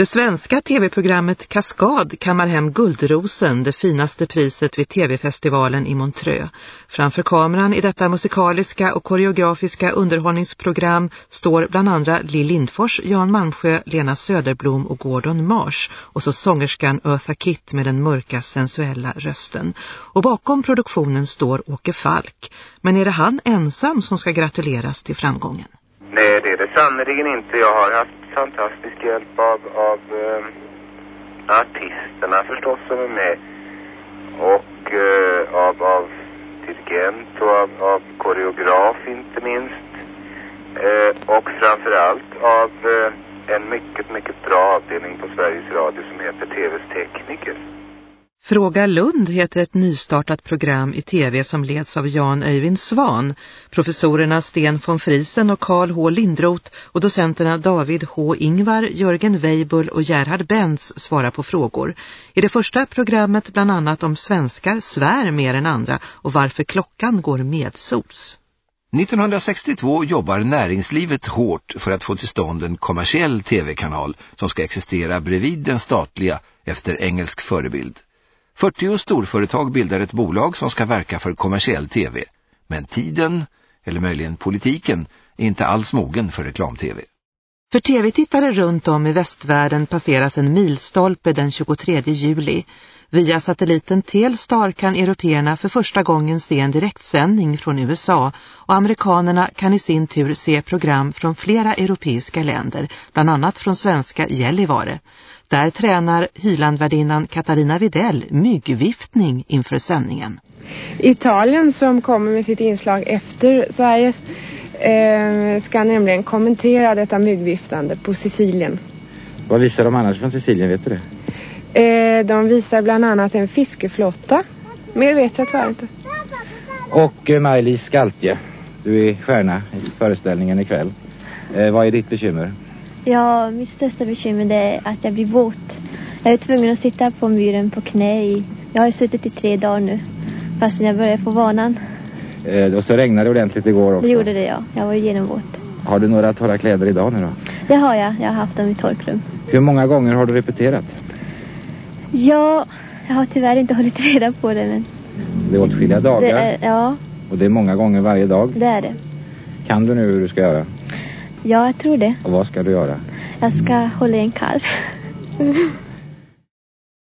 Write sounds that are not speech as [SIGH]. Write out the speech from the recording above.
Det svenska tv-programmet Kaskad kammar hem Guldrosen, det finaste priset vid tv-festivalen i Montreux. Framför kameran i detta musikaliska och koreografiska underhållningsprogram står bland andra Lill Lindfors, Jan Malmsjö, Lena Söderblom och Gordon Mars och så sångerskan Eartha Kitt med den mörka sensuella rösten. Och bakom produktionen står Åke Falk. Men är det han ensam som ska gratuleras till framgången? Nej, det är det sannerligen inte. Jag har haft fantastisk hjälp av, av eh, artisterna förstås som är med. Och eh, av, av dirigent och av, av koreograf inte minst. Eh, och framförallt av eh, en mycket, mycket bra avdelning på Sveriges Radio som heter TVs tekniker. Fråga Lund heter ett nystartat program i tv som leds av Jan Öyvind Svan. Professorerna Sten von Friesen och Karl H. Lindroth och docenterna David H. Ingvar, Jörgen Weibull och Gerhard Benz svarar på frågor. I det första programmet bland annat om svenskar svär mer än andra och varför klockan går medsols. 1962 jobbar näringslivet hårt för att få till stånd en kommersiell tv-kanal som ska existera bredvid den statliga efter engelsk förebild. 40 storföretag bildar ett bolag som ska verka för kommersiell tv. Men tiden, eller möjligen politiken, är inte alls mogen för reklam-tv. För tv-tittare runt om i västvärlden passeras en milstolpe den 23 juli. Via satelliten Telstar kan européerna för första gången se en direktsändning från USA och amerikanerna kan i sin tur se program från flera europeiska länder, bland annat från svenska Gällivare. Där tränar hylandvärdinnan Katarina Videll myggviftning inför sändningen. Italien som kommer med sitt inslag efter Sveriges eh, ska nämligen kommentera detta myggviftande på Sicilien. Vad visar de annars från Sicilien, vet du det? Eh, de visar bland annat en fiskeflotta. Mer vet jag tyvärr inte. Och eh, Maj-Lis Skaltje, du är stjärna i föreställningen ikväll. Eh, vad är ditt bekymmer? Ja, mitt största bekymmer är att jag blir våt. Jag är tvungen att sitta på myren på knä i... Jag har ju suttit i tre dagar nu. Fast jag började få vanan. Eh, och så regnade det ordentligt igår också. Det gjorde det, ja. Jag var genomvåt. Har du några torra kläder idag nu då? Det har jag. Jag har haft dem i torkrum. Hur många gånger har du repeterat? Ja, jag har tyvärr inte [LAUGHS] hållit reda på det. Men... Det är åtskilliga dagar. Det är, ja. Och det är många gånger varje dag. Det är det. Kan du nu hur du ska göra? Ja, jag tror det. Och vad ska du göra? Jag ska hålla en kalv. [LAUGHS]